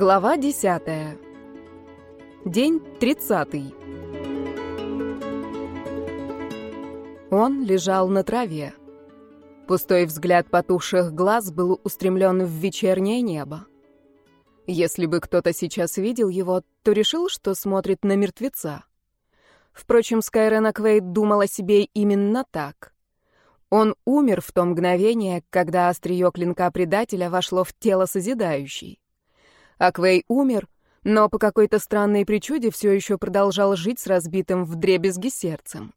Глава 10. День 30. Он лежал на траве. Пустой взгляд потухших глаз был устремлен в вечернее небо. Если бы кто-то сейчас видел его, то решил, что смотрит на мертвеца. Впрочем, Скайрена Квейт думала себе именно так. Он умер в то мгновение, когда острие клинка предателя вошло в тело созидающей. Аквей умер, но по какой-то странной причуде все еще продолжал жить с разбитым вдребезги сердцем.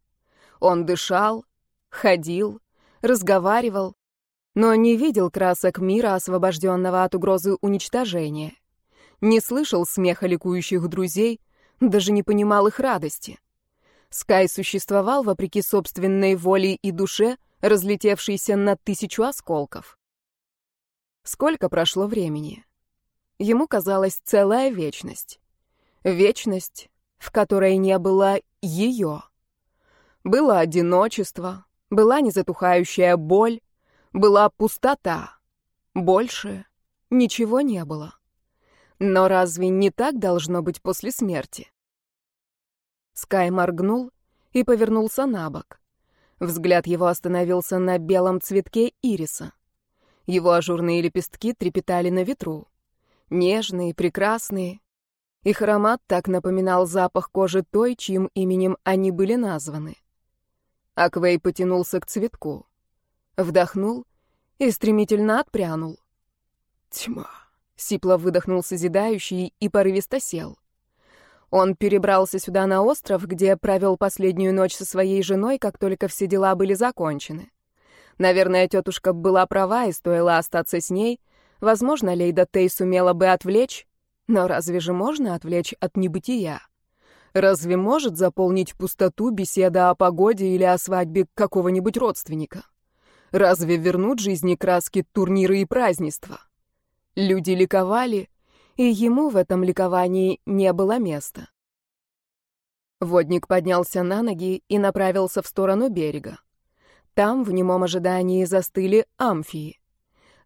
Он дышал, ходил, разговаривал, но не видел красок мира, освобожденного от угрозы уничтожения. Не слышал смеха ликующих друзей, даже не понимал их радости. Скай существовал вопреки собственной воле и душе, разлетевшейся на тысячу осколков. Сколько прошло времени? Ему казалась целая вечность. Вечность, в которой не было ее. Было одиночество, была незатухающая боль, была пустота. Больше ничего не было. Но разве не так должно быть после смерти? Скай моргнул и повернулся на бок. Взгляд его остановился на белом цветке ириса. Его ажурные лепестки трепетали на ветру. Нежные, прекрасные. Их аромат так напоминал запах кожи той, чьим именем они были названы. Аквей потянулся к цветку. Вдохнул и стремительно отпрянул. «Тьма!» — сипло выдохнул созидающий и порывисто сел. Он перебрался сюда на остров, где провел последнюю ночь со своей женой, как только все дела были закончены. Наверное, тетушка была права и стоило остаться с ней. Возможно, Лейда Тей сумела бы отвлечь, но разве же можно отвлечь от небытия? Разве может заполнить пустоту беседа о погоде или о свадьбе какого-нибудь родственника? Разве вернут жизни краски турниры и празднества? Люди ликовали, и ему в этом ликовании не было места. Водник поднялся на ноги и направился в сторону берега. Там, в немом ожидании, застыли амфии.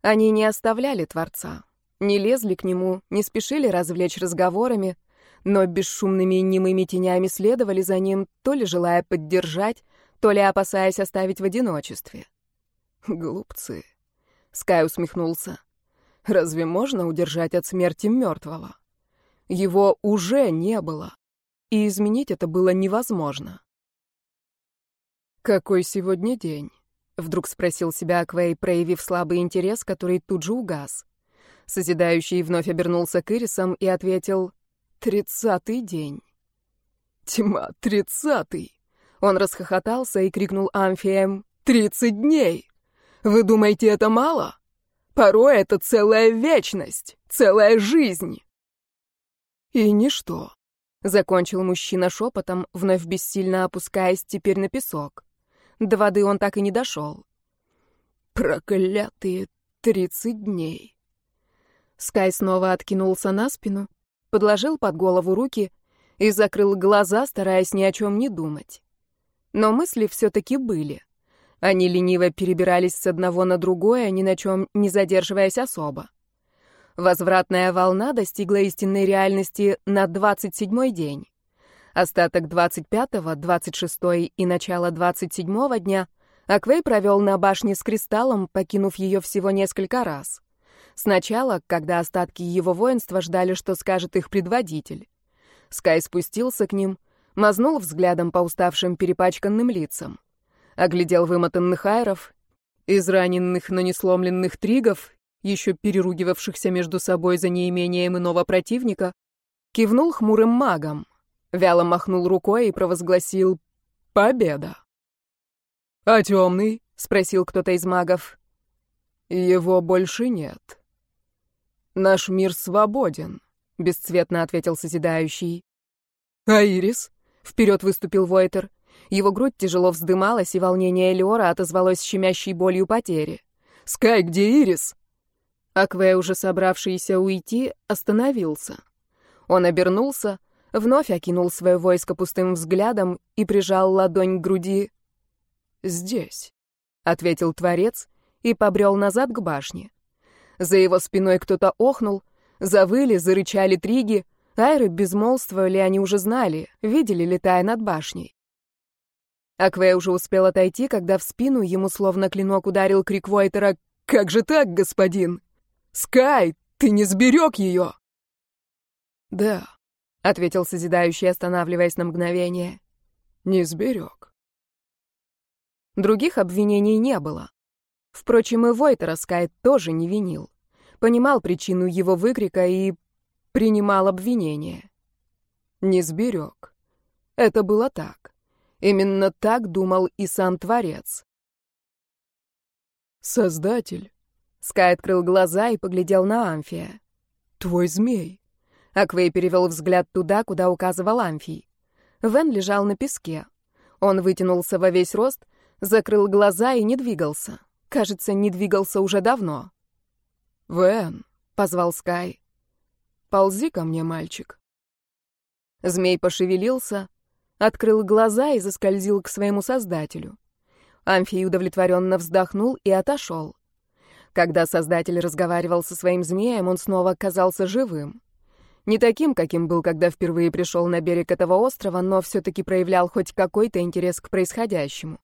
Они не оставляли Творца, не лезли к нему, не спешили развлечь разговорами, но бесшумными немыми тенями следовали за ним, то ли желая поддержать, то ли опасаясь оставить в одиночестве. «Глупцы!» — Скай усмехнулся. Разве можно удержать от смерти мертвого? Его уже не было, и изменить это было невозможно. «Какой сегодня день?» — вдруг спросил себя Аквей, проявив слабый интерес, который тут же угас. Созидающий вновь обернулся к Ирисам и ответил «Тридцатый день». «Тьма, тридцатый!» Он расхохотался и крикнул Амфием «Тридцать дней! Вы думаете, это мало?» Порой это целая вечность, целая жизнь. И ничто. Закончил мужчина шепотом, вновь бессильно опускаясь теперь на песок. До воды он так и не дошел. Проклятые тридцать дней. Скай снова откинулся на спину, подложил под голову руки и закрыл глаза, стараясь ни о чем не думать. Но мысли все-таки были. Они лениво перебирались с одного на другое, ни на чем не задерживаясь особо. Возвратная волна достигла истинной реальности на 27-й день. Остаток 25-го, 26-й и начало 27-го дня Аквей провел на башне с кристаллом, покинув ее всего несколько раз. Сначала, когда остатки его воинства ждали, что скажет их предводитель. Скай спустился к ним, мазнул взглядом по уставшим перепачканным лицам оглядел вымотанных айров, израненных, но не сломленных тригов, еще переругивавшихся между собой за неимением иного противника, кивнул хмурым магом, вяло махнул рукой и провозгласил «Победа!». «А темный?» — спросил кто-то из магов. «Его больше нет». «Наш мир свободен», — бесцветно ответил Созидающий. «А Ирис?» — вперед выступил Войтер. Его грудь тяжело вздымалась, и волнение Элиора отозвалось щемящей болью потери. «Скай, где Ирис?» Акве, уже собравшийся уйти, остановился. Он обернулся, вновь окинул свое войско пустым взглядом и прижал ладонь к груди. «Здесь», — ответил Творец и побрел назад к башне. За его спиной кто-то охнул, Завыли, зарычали триги, Айры безмолвствовали, они уже знали, видели, летая над башней. Аквей уже успел отойти, когда в спину ему словно клинок ударил крик Войтера «Как же так, господин? Скай, ты не сберег ее!» «Да», — ответил созидающий, останавливаясь на мгновение. «Не сберег». Других обвинений не было. Впрочем, и Войтера Скай тоже не винил. Понимал причину его выкрика и принимал обвинение. Не сберег. Это было так. Именно так думал и сам Творец. «Создатель». Скай открыл глаза и поглядел на Амфия. «Твой змей». Аквей перевел взгляд туда, куда указывал Амфий. Вен лежал на песке. Он вытянулся во весь рост, закрыл глаза и не двигался. Кажется, не двигался уже давно. «Вен», — позвал Скай. «Ползи ко мне, мальчик». Змей пошевелился, открыл глаза и заскользил к своему создателю. Амфий удовлетворенно вздохнул и отошел. Когда создатель разговаривал со своим змеем, он снова казался живым. Не таким, каким был, когда впервые пришел на берег этого острова, но все-таки проявлял хоть какой-то интерес к происходящему.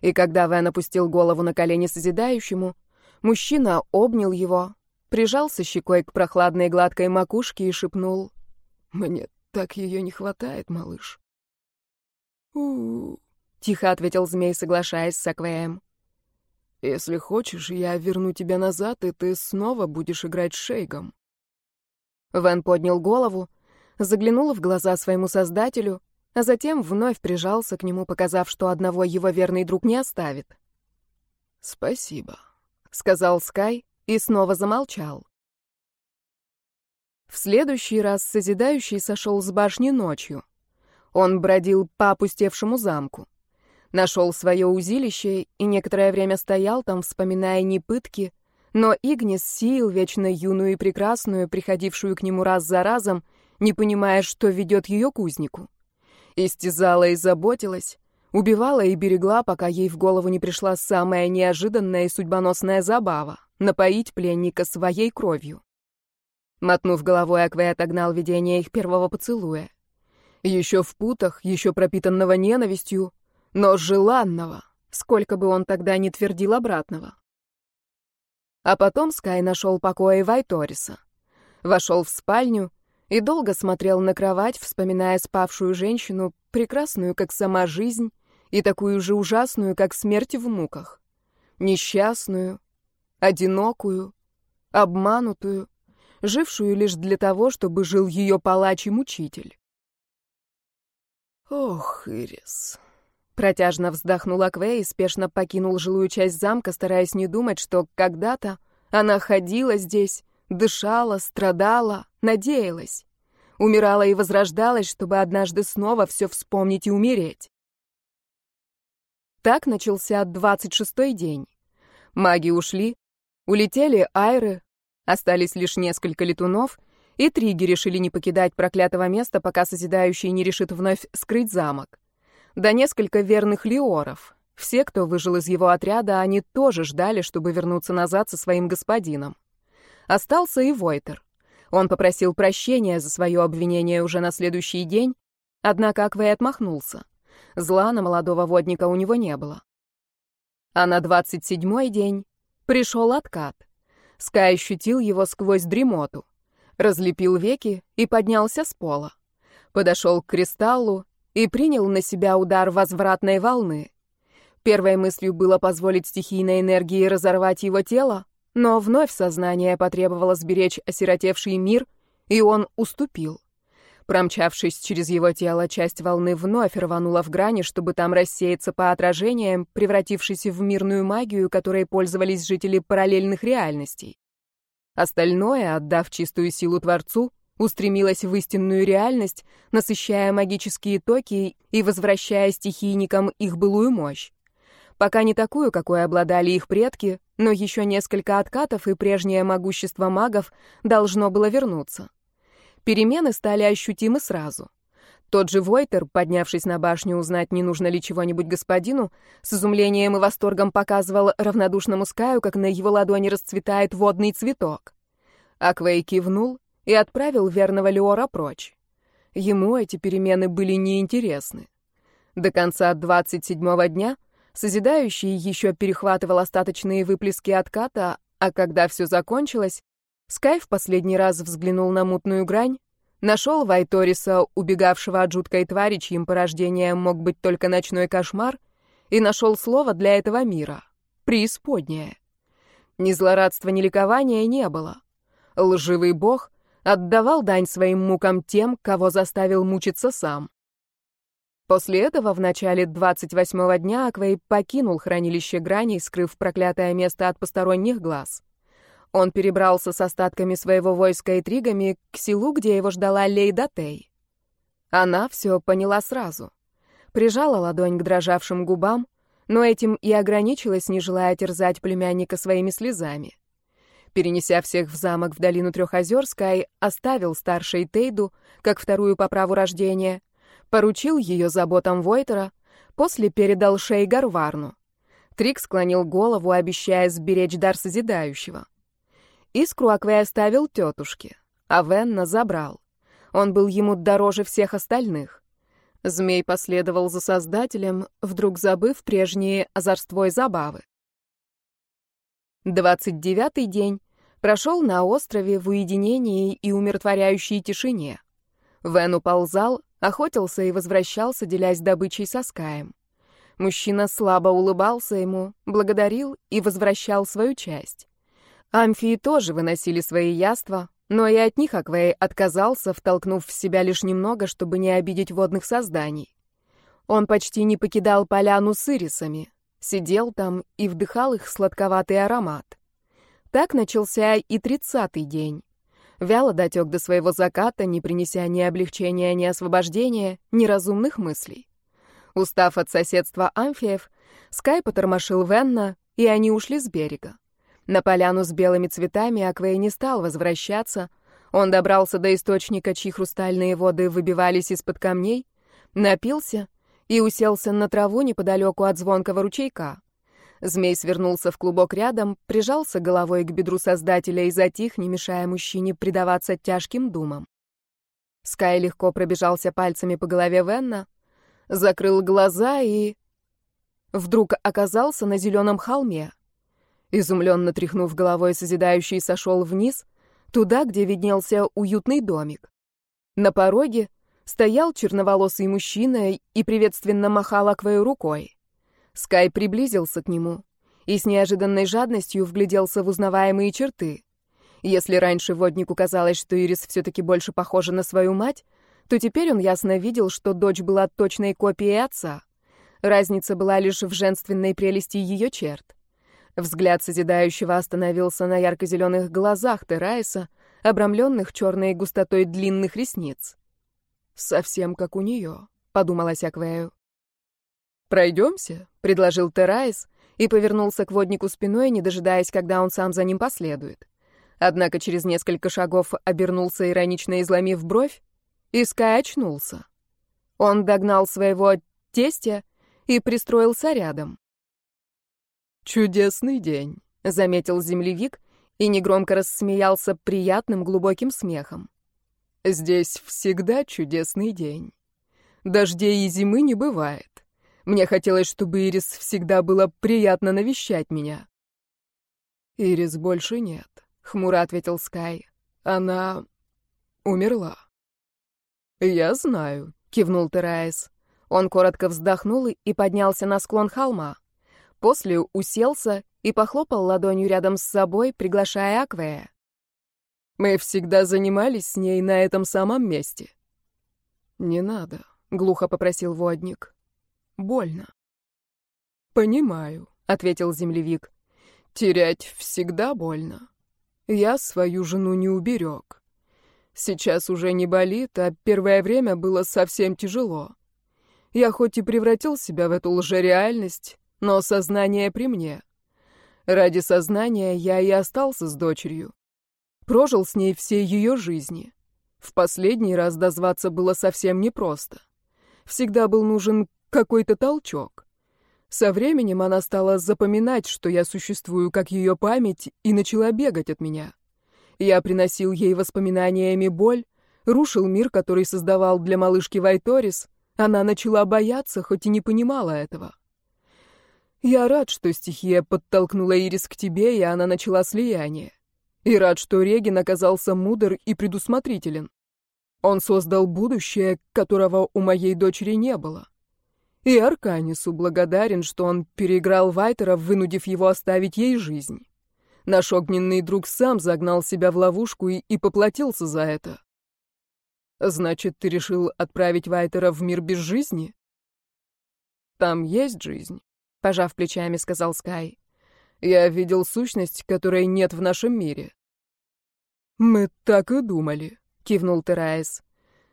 И когда Вен опустил голову на колени созидающему, мужчина обнял его, прижался щекой к прохладной гладкой макушке и шепнул «Мне так ее не хватает, малыш». у, тихо ответил змей, соглашаясь с Аквеем. «Если хочешь, я верну тебя назад, и ты снова будешь играть Шейгом». Вен поднял голову, заглянул в глаза своему создателю, а затем вновь прижался к нему, показав, что одного его верный друг не оставит. «Спасибо», — сказал Скай и снова замолчал. В следующий раз Созидающий сошел с башни ночью. Он бродил по опустевшему замку. Нашел свое узилище и некоторое время стоял там, вспоминая не пытки, но Игнис сеял вечно юную и прекрасную, приходившую к нему раз за разом, не понимая, что ведет ее к узнику. Истязала и заботилась, убивала и берегла, пока ей в голову не пришла самая неожиданная и судьбоносная забава — напоить пленника своей кровью. Мотнув головой, Аквей отогнал видение их первого поцелуя. Еще в путах, еще пропитанного ненавистью, но желанного, сколько бы он тогда не твердил обратного. А потом Скай нашел покои Вайториса. Вошел в спальню и долго смотрел на кровать, вспоминая спавшую женщину, прекрасную, как сама жизнь, и такую же ужасную, как смерть в муках. Несчастную, одинокую, обманутую, жившую лишь для того, чтобы жил ее палач и мучитель. Ох, Ирис. Протяжно вздохнул Аквей и спешно покинул жилую часть замка, стараясь не думать, что когда-то она ходила здесь, дышала, страдала, надеялась. Умирала и возрождалась, чтобы однажды снова все вспомнить и умереть. Так начался двадцать шестой день. Маги ушли, улетели айры, остались лишь несколько летунов, и Триги решили не покидать проклятого места, пока Созидающий не решит вновь скрыть замок. Да несколько верных лиоров. Все, кто выжил из его отряда, они тоже ждали, чтобы вернуться назад со своим господином. Остался и Войтер. Он попросил прощения за свое обвинение уже на следующий день, однако Аквей отмахнулся. Зла на молодого водника у него не было. А на двадцать седьмой день пришел откат. Скай ощутил его сквозь дремоту. Разлепил веки и поднялся с пола. Подошел к кристаллу и принял на себя удар возвратной волны. Первой мыслью было позволить стихийной энергии разорвать его тело, но вновь сознание потребовало сберечь осиротевший мир, и он уступил. Промчавшись через его тело, часть волны вновь рванула в грани, чтобы там рассеяться по отражениям, превратившись в мирную магию, которой пользовались жители параллельных реальностей. Остальное, отдав чистую силу Творцу, устремилось в истинную реальность, насыщая магические токи и возвращая стихийникам их былую мощь. Пока не такую, какой обладали их предки, но еще несколько откатов, и прежнее могущество магов должно было вернуться. Перемены стали ощутимы сразу. Тот же Войтер, поднявшись на башню узнать, не нужно ли чего-нибудь господину, с изумлением и восторгом показывал равнодушному Скаю, как на его ладони расцветает водный цветок. Аквей кивнул и отправил верного Леора прочь. Ему эти перемены были неинтересны. До конца 27-го дня Созидающий еще перехватывал остаточные выплески отката, а когда все закончилось, Скай в последний раз взглянул на мутную грань, нашел Вайториса, убегавшего от жуткой твари, чьим порождением мог быть только ночной кошмар, и нашел слово для этого мира — преисподняя. Ни злорадства, ни ликования не было. Лживый бог отдавал дань своим мукам тем, кого заставил мучиться сам. После этого в начале 28-го дня Аквей покинул хранилище граней, скрыв проклятое место от посторонних глаз. Он перебрался с остатками своего войска и тригами к селу, где его ждала Лейда Тей. Она все поняла сразу. Прижала ладонь к дрожавшим губам, но этим и ограничилась, не желая терзать племянника своими слезами. Перенеся всех в замок в долину Трех Скай оставил старшей Тейду, как вторую по праву рождения, поручил ее заботам Войтера, после передал Шейгар Варну. Трик склонил голову, обещая сберечь дар созидающего. Искру Аквей оставил тетушке, а Венна забрал. Он был ему дороже всех остальных. Змей последовал за Создателем, вдруг забыв прежние озорство и забавы. Двадцать девятый день прошел на острове в уединении и умиротворяющей тишине. Вен уползал, охотился и возвращался, делясь добычей со Скаем. Мужчина слабо улыбался ему, благодарил и возвращал свою часть. Амфии тоже выносили свои яства, но и от них Аквей отказался, втолкнув в себя лишь немного, чтобы не обидеть водных созданий. Он почти не покидал поляну с ирисами, Сидел там и вдыхал их сладковатый аромат. Так начался и тридцатый день. Вяло дотек до своего заката, не принеся ни облегчения, ни освобождения, ни разумных мыслей. Устав от соседства амфиев, Скай потормошил Венна, и они ушли с берега. На поляну с белыми цветами Аквей не стал возвращаться. Он добрался до источника, чьи хрустальные воды выбивались из-под камней, напился — и уселся на траву неподалеку от звонкого ручейка. Змей свернулся в клубок рядом, прижался головой к бедру создателя и затих, не мешая мужчине предаваться тяжким думам. Скай легко пробежался пальцами по голове Венна, закрыл глаза и... Вдруг оказался на зеленом холме. Изумленно тряхнув головой, созидающий сошел вниз, туда, где виднелся уютный домик. На пороге стоял черноволосый мужчина и приветственно махал Аквою рукой. Скай приблизился к нему и с неожиданной жадностью вгляделся в узнаваемые черты. Если раньше воднику казалось, что Ирис все-таки больше похожа на свою мать, то теперь он ясно видел, что дочь была точной копией отца. Разница была лишь в женственной прелести ее черт. Взгляд созидающего остановился на ярко-зеленых глазах Терайса, обрамленных черной густотой длинных ресниц. «Совсем как у нее», — подумала Аквею. «Пройдемся», — предложил Терайс и повернулся к воднику спиной, не дожидаясь, когда он сам за ним последует. Однако через несколько шагов обернулся, иронично изломив бровь, и Скай очнулся. Он догнал своего тестя и пристроился рядом. «Чудесный день», — заметил землевик и негромко рассмеялся приятным глубоким смехом. Здесь всегда чудесный день. Дождей и зимы не бывает. Мне хотелось, чтобы Ирис всегда было приятно навещать меня. Ирис больше нет, хмуро ответил Скай. Она умерла. Я знаю, кивнул Терайс. Он коротко вздохнул и поднялся на склон холма. После уселся и похлопал ладонью рядом с собой, приглашая Аквея. Мы всегда занимались с ней на этом самом месте. Не надо, глухо попросил водник. Больно. Понимаю, ответил землевик. Терять всегда больно. Я свою жену не уберег. Сейчас уже не болит, а первое время было совсем тяжело. Я хоть и превратил себя в эту лжереальность, но сознание при мне. Ради сознания я и остался с дочерью прожил с ней все ее жизни. В последний раз дозваться было совсем непросто. Всегда был нужен какой-то толчок. Со временем она стала запоминать, что я существую как ее память, и начала бегать от меня. Я приносил ей воспоминаниями боль, рушил мир, который создавал для малышки Вайторис. Она начала бояться, хоть и не понимала этого. Я рад, что стихия подтолкнула Ирис к тебе, и она начала слияние. И рад, что Регин оказался мудр и предусмотрителен. Он создал будущее, которого у моей дочери не было. И Арканису благодарен, что он переиграл Вайтера, вынудив его оставить ей жизнь. Наш огненный друг сам загнал себя в ловушку и, и поплатился за это. Значит, ты решил отправить Вайтера в мир без жизни? Там есть жизнь, пожав плечами, сказал Скай. Я видел сущность, которой нет в нашем мире. Мы так и думали, кивнул Тераис.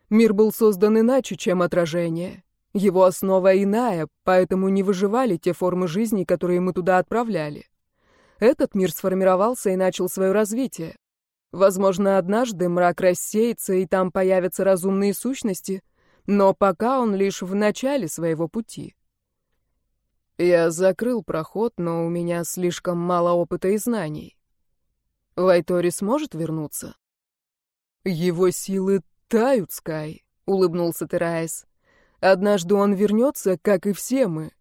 Мир был создан иначе, чем отражение. Его основа иная, поэтому не выживали те формы жизни, которые мы туда отправляли. Этот мир сформировался и начал свое развитие. Возможно, однажды мрак рассеется, и там появятся разумные сущности, но пока он лишь в начале своего пути. Я закрыл проход, но у меня слишком мало опыта и знаний. Вайтори сможет вернуться? Его силы тают, Скай, улыбнулся Терайс. Однажды он вернется, как и все мы.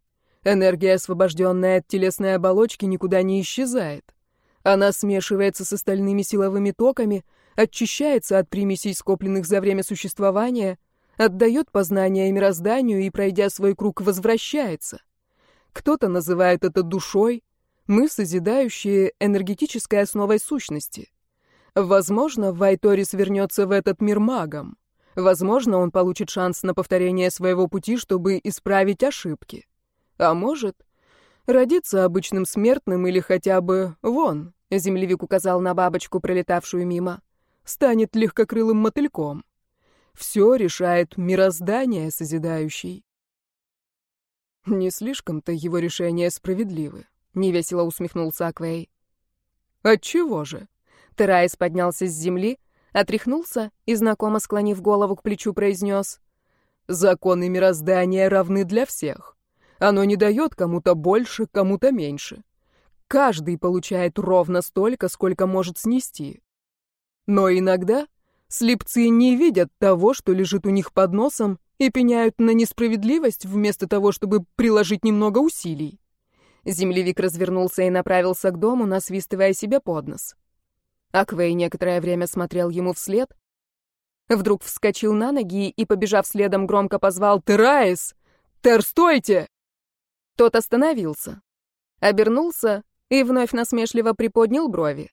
Энергия, освобожденная от телесной оболочки, никуда не исчезает. Она смешивается с остальными силовыми токами, очищается от примесей, скопленных за время существования, отдает познания мирозданию и, пройдя свой круг, возвращается. Кто-то называет это душой, мы созидающие энергетической основой сущности. Возможно, Вайторис вернется в этот мир магом. Возможно, он получит шанс на повторение своего пути, чтобы исправить ошибки. А может, родиться обычным смертным или хотя бы вон, землевик указал на бабочку, пролетавшую мимо, станет легкокрылым мотыльком. Все решает мироздание созидающий. Не слишком-то его решения справедливы, невесело усмехнулся Аквей. Отчего же? Терайс поднялся с земли, отряхнулся и, знакомо склонив голову к плечу, произнес. «Законы мироздания равны для всех. Оно не дает кому-то больше, кому-то меньше. Каждый получает ровно столько, сколько может снести. Но иногда слепцы не видят того, что лежит у них под носом, и пеняют на несправедливость вместо того, чтобы приложить немного усилий. Землевик развернулся и направился к дому, насвистывая себе под нос. Аквей некоторое время смотрел ему вслед. Вдруг вскочил на ноги и, побежав следом, громко позвал «Тераис! Тер, стойте!» Тот остановился, обернулся и вновь насмешливо приподнял брови.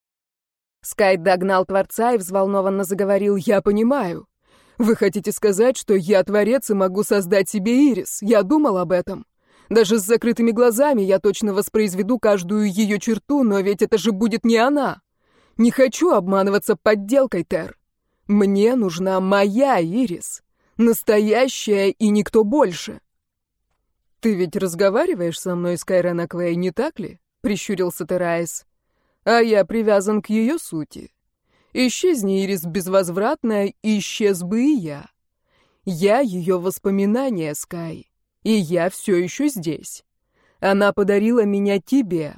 Скай догнал Творца и взволнованно заговорил «Я понимаю. Вы хотите сказать, что я творец и могу создать себе ирис? Я думал об этом. Даже с закрытыми глазами я точно воспроизведу каждую ее черту, но ведь это же будет не она. Не хочу обманываться подделкой, Тер. Мне нужна моя ирис. Настоящая и никто больше. Ты ведь разговариваешь со мной, Скайрен Аквей, не так ли? Прищурился Терайс. А я привязан к ее сути. Исчезни, Ирис, безвозвратно, исчез бы и я. Я ее воспоминания, Скай, и я все еще здесь. Она подарила меня тебе.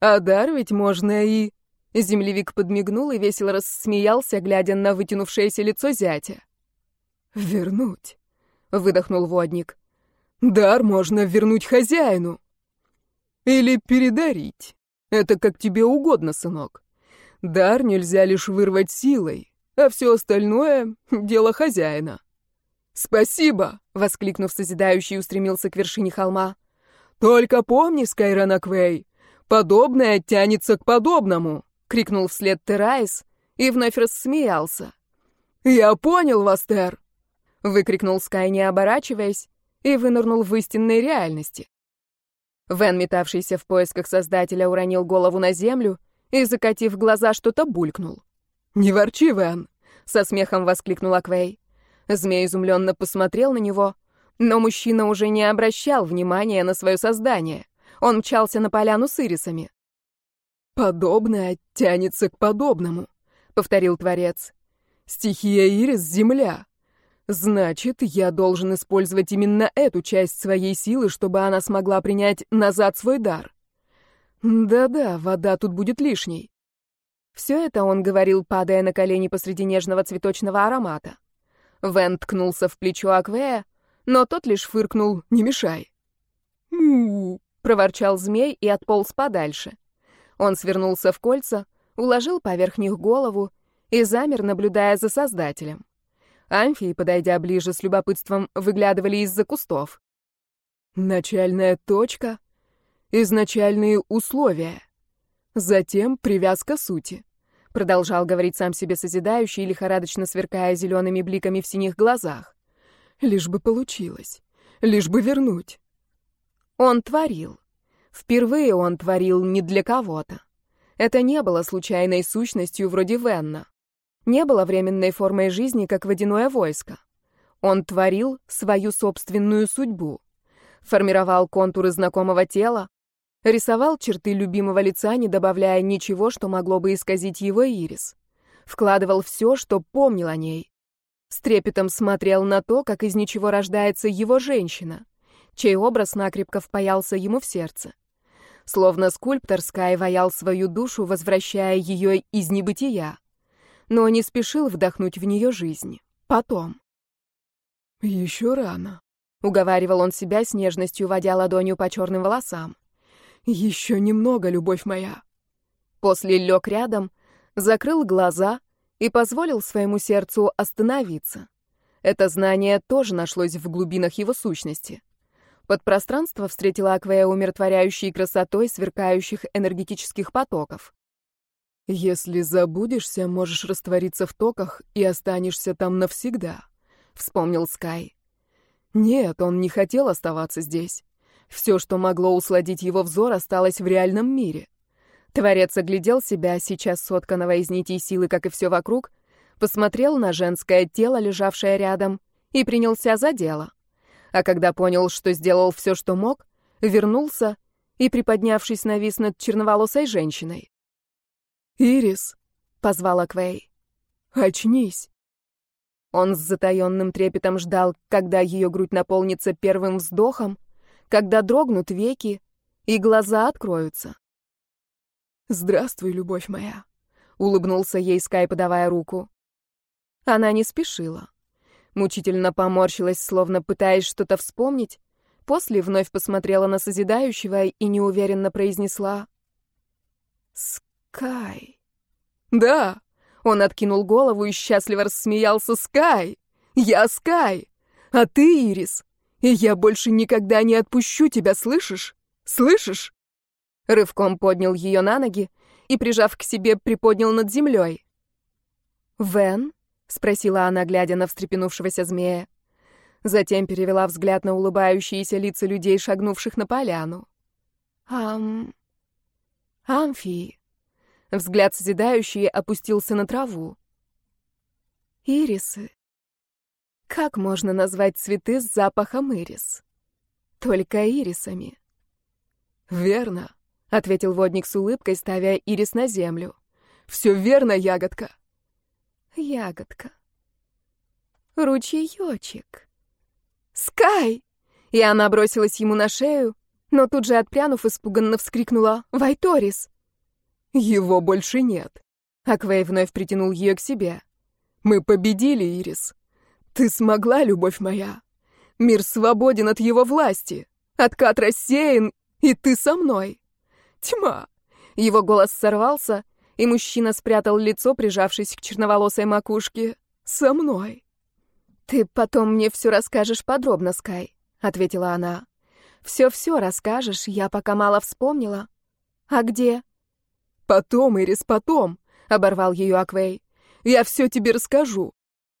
А дар ведь можно и... Землевик подмигнул и весело рассмеялся, глядя на вытянувшееся лицо зятя. «Вернуть», — выдохнул водник. «Дар можно вернуть хозяину. Или передарить. Это как тебе угодно, сынок. Дар нельзя лишь вырвать силой, а все остальное — дело хозяина. «Спасибо!» — воскликнув созидающий, устремился к вершине холма. «Только помни, Скайрон Аквей, подобное тянется к подобному!» — крикнул вслед Терайс и вновь рассмеялся. «Я понял вас, Тер!» — выкрикнул Скай, не оборачиваясь, и вынырнул в истинной реальности. Вен, метавшийся в поисках Создателя, уронил голову на землю и, закатив глаза, что-то булькнул. «Не ворчи, Вэн!» — со смехом воскликнул Аквей. Змей изумленно посмотрел на него, но мужчина уже не обращал внимания на свое создание. Он мчался на поляну с ирисами. «Подобное тянется к подобному», — повторил Творец. «Стихия ирис — земля. Значит, я должен использовать именно эту часть своей силы, чтобы она смогла принять назад свой дар. Да-да, вода тут будет лишней. Все это он говорил, падая на колени посреди нежного цветочного аромата. Вен ткнулся в плечо Аквея, но тот лишь фыркнул «Не мешай». «Му!» — проворчал змей и отполз подальше. Он свернулся в кольца, уложил поверх них голову и замер, наблюдая за Создателем. Амфии, подойдя ближе, с любопытством выглядывали из-за кустов. Начальная точка, изначальные условия, затем привязка сути. Продолжал говорить сам себе созидающий, лихорадочно сверкая зелеными бликами в синих глазах. Лишь бы получилось, лишь бы вернуть. Он творил. Впервые он творил не для кого-то. Это не было случайной сущностью вроде Венна. Не было временной формой жизни, как водяное войско. Он творил свою собственную судьбу. Формировал контуры знакомого тела, рисовал черты любимого лица, не добавляя ничего, что могло бы исказить его ирис. Вкладывал все, что помнил о ней. С трепетом смотрел на то, как из ничего рождается его женщина — чей образ накрепко впаялся ему в сердце. Словно скульптор Скай ваял свою душу, возвращая ее из небытия, но не спешил вдохнуть в нее жизнь. Потом. «Еще рано», — уговаривал он себя с нежностью, водя ладонью по черным волосам. «Еще немного, любовь моя». После лег рядом, закрыл глаза и позволил своему сердцу остановиться. Это знание тоже нашлось в глубинах его сущности. Подпространство встретило Аквея умиротворяющей красотой сверкающих энергетических потоков. «Если забудешься, можешь раствориться в токах и останешься там навсегда», — вспомнил Скай. Нет, он не хотел оставаться здесь. Все, что могло усладить его взор, осталось в реальном мире. Творец оглядел себя, сейчас сотканного из нитей силы, как и все вокруг, посмотрел на женское тело, лежавшее рядом, и принялся за дело а когда понял, что сделал все, что мог, вернулся и, приподнявшись, навис над черноволосой женщиной. «Ирис», — позвала Квей, — «очнись». Он с затаенным трепетом ждал, когда ее грудь наполнится первым вздохом, когда дрогнут веки и глаза откроются. «Здравствуй, любовь моя», — улыбнулся ей Скай, подавая руку. Она не спешила. Мучительно поморщилась, словно пытаясь что-то вспомнить. После вновь посмотрела на созидающего и неуверенно произнесла «Скай». «Да!» — он откинул голову и счастливо рассмеялся. «Скай! Я Скай! А ты Ирис! И я больше никогда не отпущу тебя, слышишь? Слышишь?» Рывком поднял ее на ноги и, прижав к себе, приподнял над землей. «Вен?» — спросила она, глядя на встрепенувшегося змея. Затем перевела взгляд на улыбающиеся лица людей, шагнувших на поляну. «Ам... Амфии». Взгляд созидающий опустился на траву. «Ирисы. Как можно назвать цветы с запахом ирис? Только ирисами». «Верно», — ответил водник с улыбкой, ставя ирис на землю. «Все верно, ягодка ягодка. Ручеёчек. «Скай!» И она бросилась ему на шею, но тут же отпрянув, испуганно вскрикнула «Вайторис!» «Его больше нет!» Аквей вновь притянул ее к себе. «Мы победили, Ирис! Ты смогла, любовь моя! Мир свободен от его власти! Откат рассеян, и ты со мной! Тьма!» Его голос сорвался, и мужчина спрятал лицо, прижавшись к черноволосой макушке. «Со мной!» «Ты потом мне все расскажешь подробно, Скай», — ответила она. «Все-все расскажешь, я пока мало вспомнила. А где?» «Потом, Ирис, потом», — оборвал ее Аквей. «Я все тебе расскажу.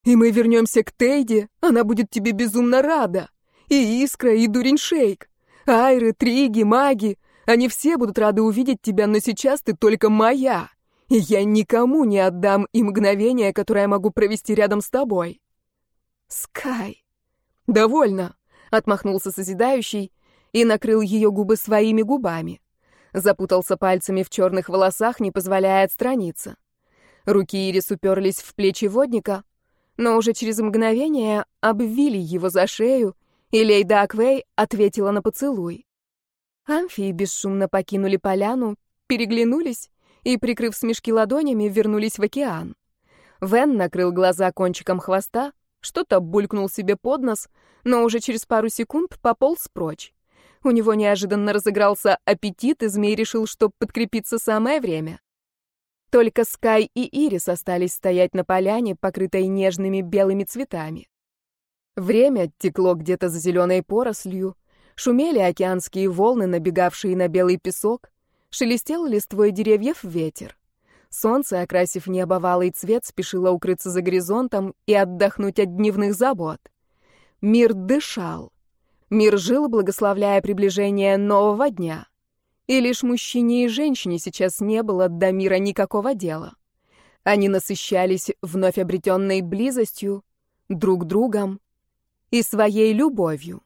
И мы вернемся к Тейде, она будет тебе безумно рада. И Искра, и Дуриншейк. Айры, Триги, маги, они все будут рады увидеть тебя, но сейчас ты только моя и я никому не отдам и мгновение, которое я могу провести рядом с тобой. Скай. Довольно, отмахнулся созидающий и накрыл ее губы своими губами. Запутался пальцами в черных волосах, не позволяя отстраниться. Руки Ирис уперлись в плечи водника, но уже через мгновение обвили его за шею, и Лейда Аквей ответила на поцелуй. Амфии бесшумно покинули поляну, переглянулись и, прикрыв смешки ладонями, вернулись в океан. Вен накрыл глаза кончиком хвоста, что-то булькнул себе под нос, но уже через пару секунд пополз прочь. У него неожиданно разыгрался аппетит, и змей решил, что подкрепиться самое время. Только Скай и Ирис остались стоять на поляне, покрытой нежными белыми цветами. Время текло где-то за зеленой порослью, шумели океанские волны, набегавшие на белый песок, шелестел листвой деревьев ветер. Солнце, окрасив небо в алый цвет, спешило укрыться за горизонтом и отдохнуть от дневных забот. Мир дышал. Мир жил, благословляя приближение нового дня. И лишь мужчине и женщине сейчас не было до мира никакого дела. Они насыщались вновь обретенной близостью, друг другом и своей любовью.